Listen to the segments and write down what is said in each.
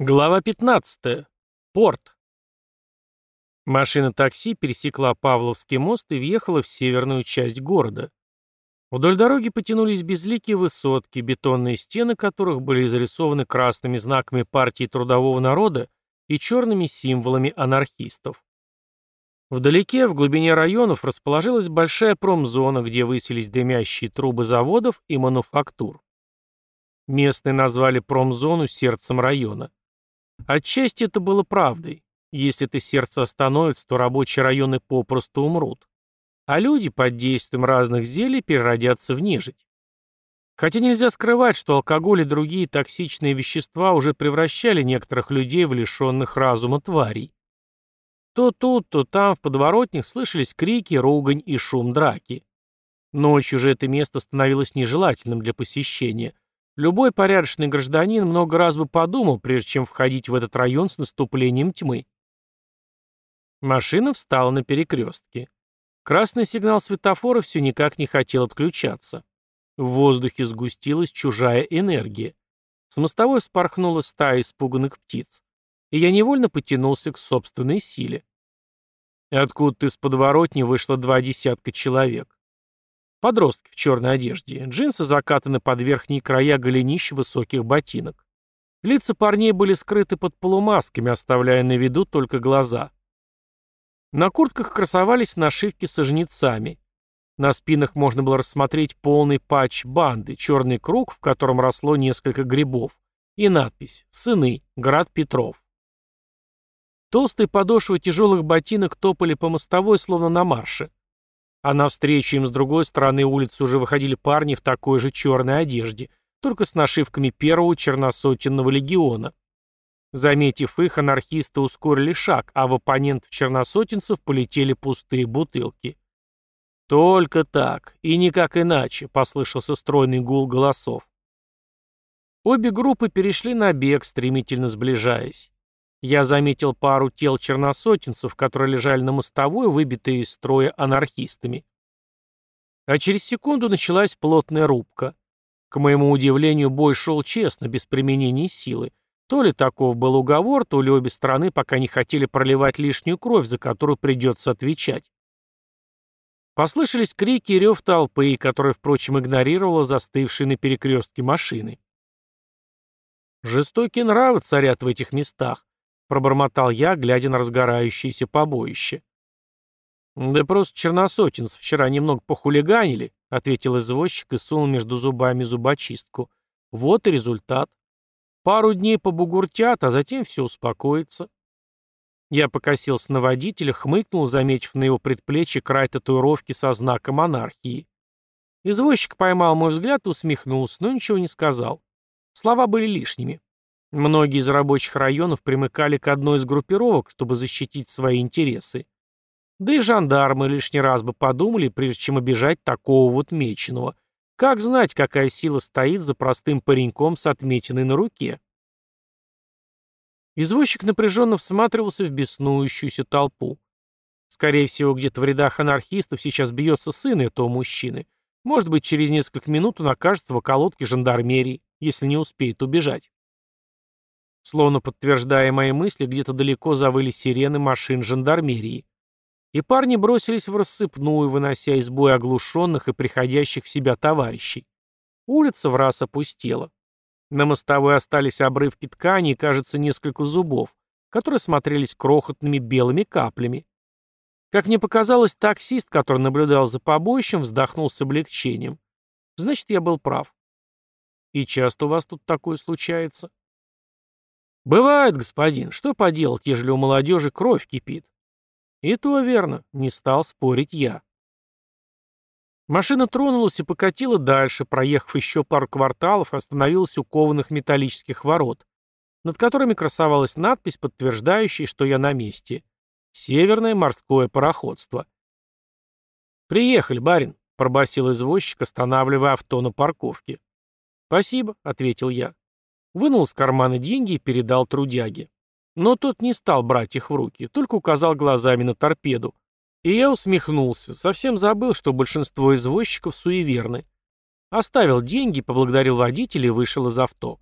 Глава 15. Порт. Машина такси пересекла Павловский мост и въехала в северную часть города. Вдоль дороги потянулись безликие высотки, бетонные стены которых были изрисованы красными знаками партии трудового народа и черными символами анархистов. Вдалеке, в глубине районов, расположилась большая промзона, где высились дымящие трубы заводов и мануфактур. Местные назвали промзону сердцем района. Отчасти это было правдой. Если это сердце остановится, то рабочие районы попросту умрут. А люди под действием разных зелий переродятся в нежить. Хотя нельзя скрывать, что алкоголь и другие токсичные вещества уже превращали некоторых людей в лишенных разума тварей. То тут, то там в подворотнях слышались крики, ругань и шум драки. Ночью же это место становилось нежелательным для посещения – Любой порядочный гражданин много раз бы подумал, прежде чем входить в этот район с наступлением тьмы. Машина встала на перекрестке. Красный сигнал светофора все никак не хотел отключаться. В воздухе сгустилась чужая энергия. С мостовой вспорхнула стая испуганных птиц. И я невольно потянулся к собственной силе. Откуда-то из подворотни вышло два десятка человек. Подростки в черной одежде. Джинсы закатаны под верхние края голенищ высоких ботинок. Лица парней были скрыты под полумасками, оставляя на виду только глаза. На куртках красовались нашивки со жнецами. На спинах можно было рассмотреть полный патч банды, черный круг, в котором росло несколько грибов, и надпись «Сыны, град Петров». Толстые подошвы тяжелых ботинок топали по мостовой, словно на марше. А навстречу им с другой стороны улицы уже выходили парни в такой же черной одежде, только с нашивками первого черносотенного легиона. Заметив их, анархисты ускорили шаг, а в оппонентов черносотенцев полетели пустые бутылки. «Только так, и никак иначе», — послышался стройный гул голосов. Обе группы перешли на бег, стремительно сближаясь. Я заметил пару тел черносотенцев, которые лежали на мостовой, выбитые из строя анархистами. А через секунду началась плотная рубка. К моему удивлению, бой шел честно, без применения силы. То ли таков был уговор, то ли обе стороны пока не хотели проливать лишнюю кровь, за которую придется отвечать. Послышались крики и рев толпы, которая, впрочем, игнорировала застывшие на перекрестке машины. Жестокие нравы царят в этих местах, Пробормотал я, глядя на разгорающееся побоище. «Да просто черносотенцы вчера немного похулиганили», — ответил извозчик и сунул между зубами зубочистку. «Вот и результат. Пару дней побугуртят, а затем все успокоится». Я покосился на водителя, хмыкнул, заметив на его предплечье край татуировки со знаком монархии. Извозчик поймал мой взгляд и усмехнулся, но ничего не сказал. Слова были лишними. Многие из рабочих районов примыкали к одной из группировок, чтобы защитить свои интересы. Да и жандармы лишний раз бы подумали, прежде чем обижать такого вот меченого. Как знать, какая сила стоит за простым пареньком с отметиной на руке? Извозчик напряженно всматривался в беснующуюся толпу. Скорее всего, где-то в рядах анархистов сейчас бьется сын этого мужчины. Может быть, через несколько минут он окажется в околотке жандармерии, если не успеет убежать. Словно подтверждая мои мысли, где-то далеко завыли сирены машин жандармерии. И парни бросились в рассыпную, вынося из боя оглушенных и приходящих в себя товарищей. Улица в раз опустела. На мостовой остались обрывки ткани и, кажется, несколько зубов, которые смотрелись крохотными белыми каплями. Как мне показалось, таксист, который наблюдал за побоищем, вздохнул с облегчением. Значит, я был прав. И часто у вас тут такое случается? «Бывает, господин, что поделать, ежели у молодежи кровь кипит?» «И то верно», — не стал спорить я. Машина тронулась и покатила дальше, проехав еще пару кварталов, остановилась у кованых металлических ворот, над которыми красовалась надпись, подтверждающая, что я на месте. «Северное морское пароходство». «Приехали, барин», — пробасил извозчик, останавливая авто на парковке. «Спасибо», — ответил я. Вынул из кармана деньги и передал трудяге. Но тот не стал брать их в руки, только указал глазами на торпеду. И я усмехнулся, совсем забыл, что большинство извозчиков суеверны. Оставил деньги, поблагодарил водителя и вышел из авто.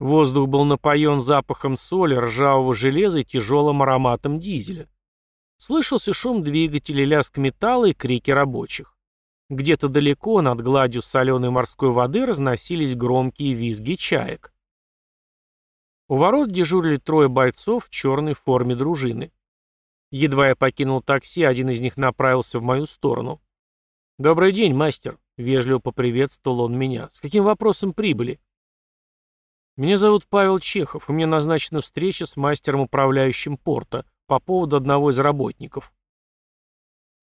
Воздух был напоен запахом соли, ржавого железа и тяжелым ароматом дизеля. Слышался шум двигателей, лязг металла и крики рабочих. Где-то далеко, над гладью соленой морской воды, разносились громкие визги чаек. У ворот дежурили трое бойцов в черной форме дружины. Едва я покинул такси, один из них направился в мою сторону. «Добрый день, мастер», — вежливо поприветствовал он меня. «С каким вопросом прибыли?» «Меня зовут Павел Чехов, и мне назначена встреча с мастером-управляющим порта по поводу одного из работников».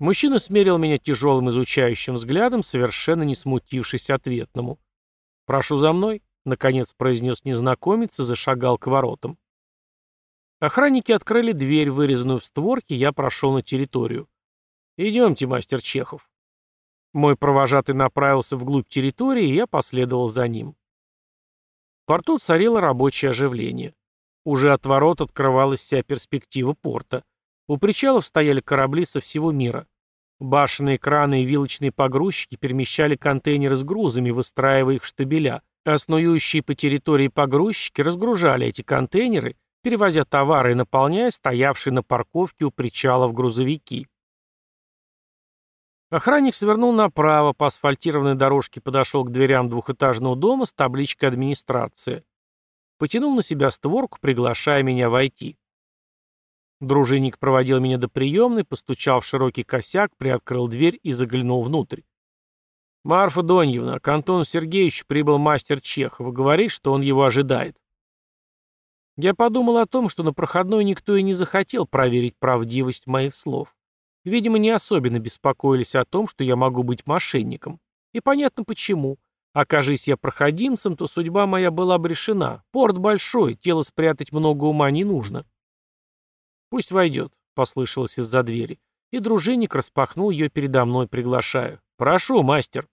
Мужчина смерил меня тяжелым изучающим взглядом, совершенно не смутившись ответному. «Прошу за мной», — наконец произнес незнакомец и зашагал к воротам. Охранники открыли дверь, вырезанную в створке, я прошел на территорию. «Идемте, мастер Чехов». Мой провожатый направился вглубь территории, и я последовал за ним. В порту царило рабочее оживление. Уже от ворот открывалась вся перспектива порта. У причалов стояли корабли со всего мира. Башенные краны и вилочные погрузчики перемещали контейнеры с грузами, выстраивая их в штабеля, а снующие по территории погрузчики разгружали эти контейнеры, перевозя товары и наполняя стоявшие на парковке у причалов грузовики. Охранник свернул направо, по асфальтированной дорожке подошел к дверям двухэтажного дома с табличкой «Администрация». Потянул на себя створку, приглашая меня войти. Дружинник проводил меня до приемной, постучал в широкий косяк, приоткрыл дверь и заглянул внутрь. «Марфа Доньевна, к Антону Сергеевичу прибыл мастер Чехов. Говорит, что он его ожидает». Я подумал о том, что на проходной никто и не захотел проверить правдивость моих слов. Видимо, не особенно беспокоились о том, что я могу быть мошенником. И понятно почему. Окажись я проходимцем, то судьба моя была бы решена. Порт большой, тело спрятать много ума не нужно. «Пусть войдет», — послышалось из-за двери. И дружинник распахнул ее передо мной, приглашая. «Прошу, мастер».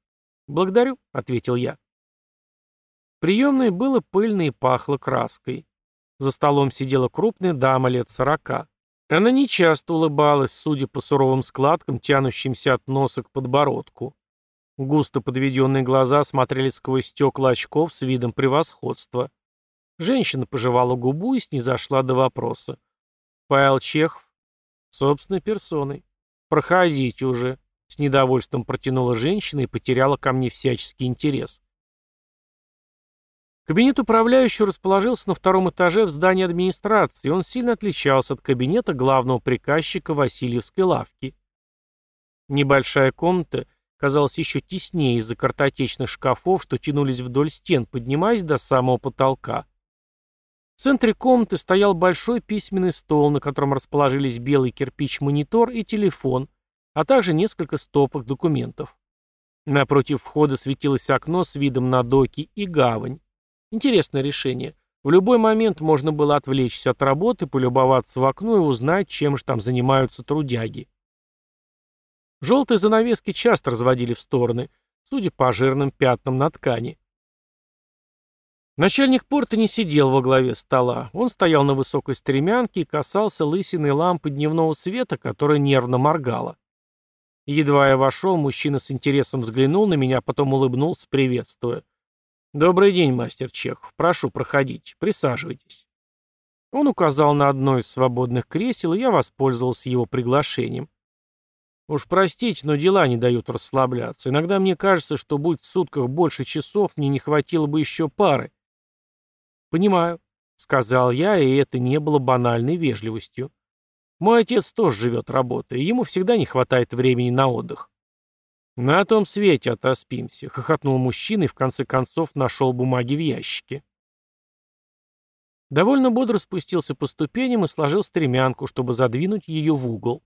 «Благодарю», — ответил я. Приемной было пыльно и пахло краской. За столом сидела крупная дама лет сорока. Она нечасто улыбалась, судя по суровым складкам, тянущимся от носа к подбородку. Густо подведенные глаза смотрели сквозь стекла очков с видом превосходства. Женщина пожевала губу и снизошла до вопроса. «Павел Чехов?» «Собственной персоной». «Проходите уже», — с недовольством протянула женщина и потеряла ко мне всяческий интерес. Кабинет управляющего расположился на втором этаже в здании администрации, он сильно отличался от кабинета главного приказчика Васильевской лавки. Небольшая комната казалась еще теснее из-за картотечных шкафов, что тянулись вдоль стен, поднимаясь до самого потолка. В центре комнаты стоял большой письменный стол, на котором расположились белый кирпич-монитор и телефон, а также несколько стопок документов. Напротив входа светилось окно с видом на доки и гавань. Интересное решение. В любой момент можно было отвлечься от работы, полюбоваться в окно и узнать, чем же там занимаются трудяги. Желтые занавески часто разводили в стороны, судя по жирным пятнам на ткани. Начальник порта не сидел во главе стола. Он стоял на высокой стремянке и касался лысиной лампы дневного света, которая нервно моргала. Едва я вошел, мужчина с интересом взглянул на меня, потом улыбнулся, приветствуя. «Добрый день, мастер Чехов. Прошу, проходить. Присаживайтесь». Он указал на одно из свободных кресел, и я воспользовался его приглашением. Уж простите, но дела не дают расслабляться. Иногда мне кажется, что будь в сутках больше часов, мне не хватило бы еще пары. «Понимаю», — сказал я, и это не было банальной вежливостью. «Мой отец тоже живет работой, и ему всегда не хватает времени на отдых. «На том свете отоспимся», — хохотнул мужчина и в конце концов нашел бумаги в ящике. Довольно бодро спустился по ступеням и сложил стремянку, чтобы задвинуть ее в угол.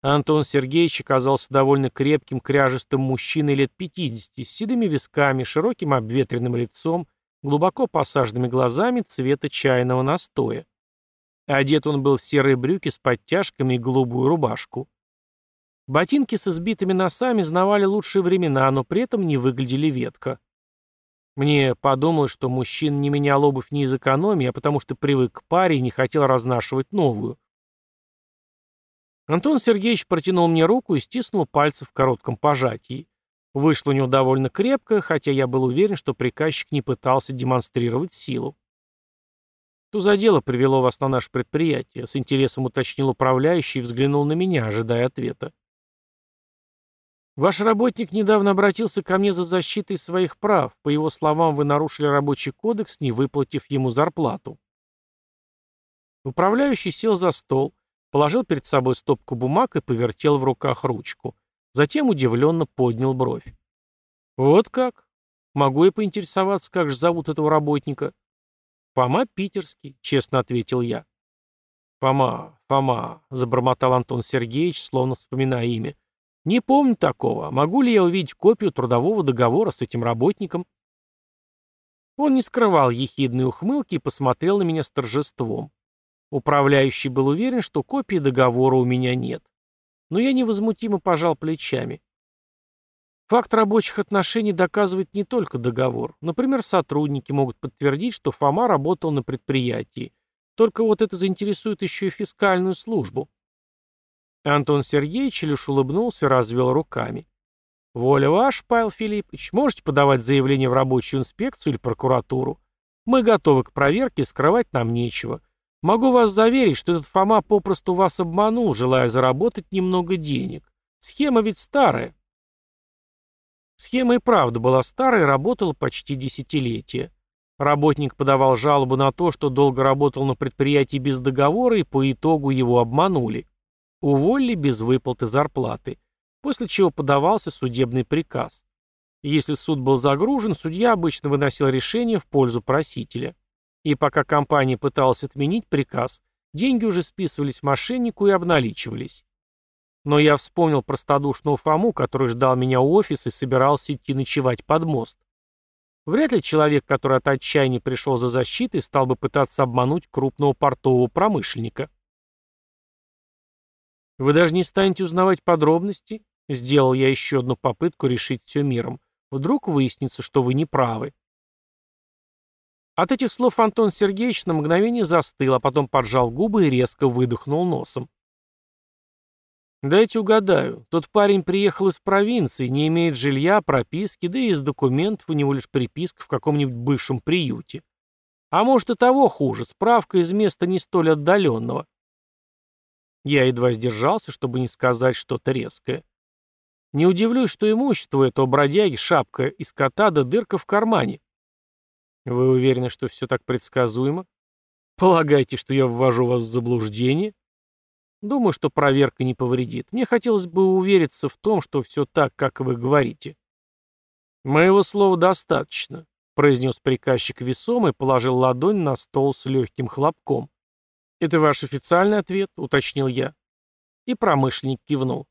Антон Сергеевич оказался довольно крепким, кряжестым мужчиной лет 50, с седыми висками, широким обветренным лицом, глубоко посаженными глазами цвета чайного настоя. Одет он был в серые брюки с подтяжками и голубую рубашку. Ботинки с избитыми носами знавали лучшие времена, но при этом не выглядели ветко. Мне подумалось, что мужчина не менял обувь не из экономии, а потому что привык к паре и не хотел разнашивать новую. Антон Сергеевич протянул мне руку и стиснул пальцы в коротком пожатии. Вышло у него довольно крепко, хотя я был уверен, что приказчик не пытался демонстрировать силу. «Что за дело привело вас на наше предприятие?» — с интересом уточнил управляющий и взглянул на меня, ожидая ответа. «Ваш работник недавно обратился ко мне за защитой своих прав. По его словам, вы нарушили рабочий кодекс, не выплатив ему зарплату». Управляющий сел за стол, положил перед собой стопку бумаг и повертел в руках ручку. Затем удивленно поднял бровь. «Вот как? Могу я поинтересоваться, как же зовут этого работника?» «Фома Питерский», — честно ответил я. «Фома, Фома», — забормотал Антон Сергеевич, словно вспоминая имя. «Не помню такого. Могу ли я увидеть копию трудового договора с этим работником?» Он не скрывал ехидной ухмылки и посмотрел на меня с торжеством. Управляющий был уверен, что копии договора у меня нет. Но я невозмутимо пожал плечами. Факт рабочих отношений доказывает не только договор. Например, сотрудники могут подтвердить, что Фома работал на предприятии. Только вот это заинтересует еще и фискальную службу. Антон Сергеевич лишь улыбнулся и развел руками. «Воля ваша, Павел Филиппович, можете подавать заявление в рабочую инспекцию или прокуратуру. Мы готовы к проверке, скрывать нам нечего. Могу вас заверить, что этот Фома попросту вас обманул, желая заработать немного денег. Схема ведь старая. Схема и правда была старой работала почти десятилетие. Работник подавал жалобу на то, что долго работал на предприятии без договора и по итогу его обманули. Уволили без выплаты зарплаты, после чего подавался судебный приказ. Если суд был загружен, судья обычно выносил решение в пользу просителя. И пока компания пыталась отменить приказ, деньги уже списывались мошеннику и обналичивались. Но я вспомнил простодушного Фому, который ждал меня у офиса и собирался идти ночевать под мост. Вряд ли человек, который от отчаяния пришел за защитой, стал бы пытаться обмануть крупного портового промышленника. «Вы даже не станете узнавать подробности?» Сделал я еще одну попытку решить все миром. Вдруг выяснится, что вы не правы. От этих слов Антон Сергеевич на мгновение застыл, а потом поджал губы и резко выдохнул носом. Дайте угадаю. Тот парень приехал из провинции, не имеет жилья, прописки, да и из документов у него лишь приписка в каком-нибудь бывшем приюте. А может и того хуже, справка из места не столь отдаленного. Я едва сдержался, чтобы не сказать что-то резкое. Не удивлюсь, что имущество этого бродяги шапка из кота да дырка в кармане. Вы уверены, что все так предсказуемо? Полагаете, что я ввожу вас в заблуждение? Думаю, что проверка не повредит. Мне хотелось бы увериться в том, что все так, как вы говорите. Моего слова достаточно, произнес приказчик весомо и положил ладонь на стол с легким хлопком. Это ваш официальный ответ, уточнил я. И промышленник кивнул.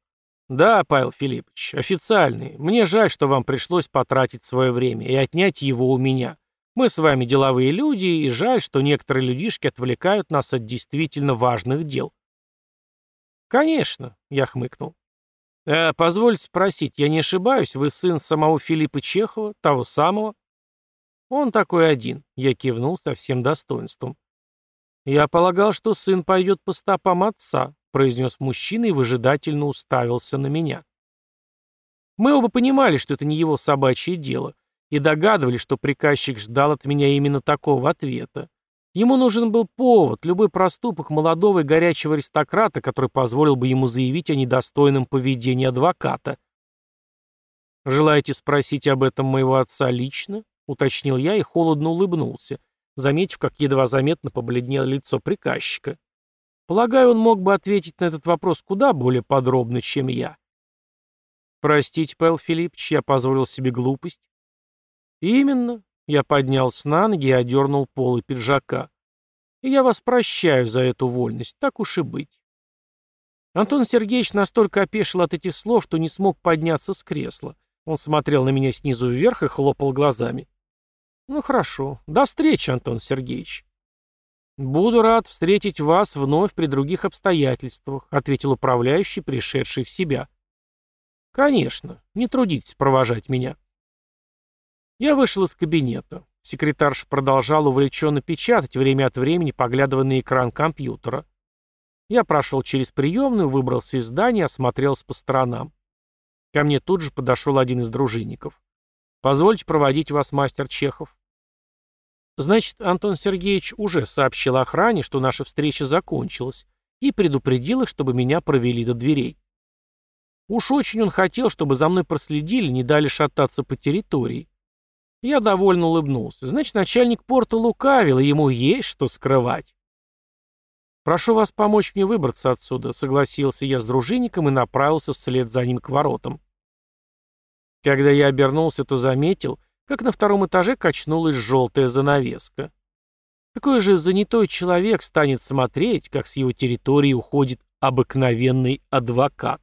Да, Павел Филиппович, официальный. Мне жаль, что вам пришлось потратить свое время и отнять его у меня. Мы с вами деловые люди, и жаль, что некоторые людишки отвлекают нас от действительно важных дел. «Конечно», — я хмыкнул. «Э, «Позвольте спросить, я не ошибаюсь, вы сын самого Филиппа Чехова, того самого?» «Он такой один», — я кивнул со всем достоинством. «Я полагал, что сын пойдет по стопам отца», — произнес мужчина и выжидательно уставился на меня. Мы оба понимали, что это не его собачье дело, и догадывались, что приказчик ждал от меня именно такого ответа. Ему нужен был повод, любой проступок молодого и горячего аристократа, который позволил бы ему заявить о недостойном поведении адвоката. «Желаете спросить об этом моего отца лично?» — уточнил я и холодно улыбнулся, заметив, как едва заметно побледнело лицо приказчика. Полагаю, он мог бы ответить на этот вопрос куда более подробно, чем я. «Простите, Павел Филиппович, я позволил себе глупость». «Именно. Я поднялся на ноги и одернул полы пиджака. И я вас прощаю за эту вольность, так уж и быть. Антон Сергеевич настолько опешил от этих слов, что не смог подняться с кресла. Он смотрел на меня снизу вверх и хлопал глазами. «Ну хорошо. До встречи, Антон Сергеевич». «Буду рад встретить вас вновь при других обстоятельствах», ответил управляющий, пришедший в себя. «Конечно. Не трудитесь провожать меня». Я вышел из кабинета. Секретарша продолжала увлеченно печатать, время от времени поглядывая на экран компьютера. Я прошел через приемную, выбрался из здания, осмотрелся по сторонам. Ко мне тут же подошел один из дружинников. «Позвольте проводить вас, мастер Чехов». Значит, Антон Сергеевич уже сообщил охране, что наша встреча закончилась, и предупредил их, чтобы меня провели до дверей. Уж очень он хотел, чтобы за мной проследили, не дали шататься по территории. Я довольно улыбнулся. Значит, начальник порта лукавил, и ему есть что скрывать. «Прошу вас помочь мне выбраться отсюда», — согласился я с дружинником и направился вслед за ним к воротам. Когда я обернулся, то заметил, как на втором этаже качнулась желтая занавеска. Какой же занятой человек станет смотреть, как с его территории уходит обыкновенный адвокат?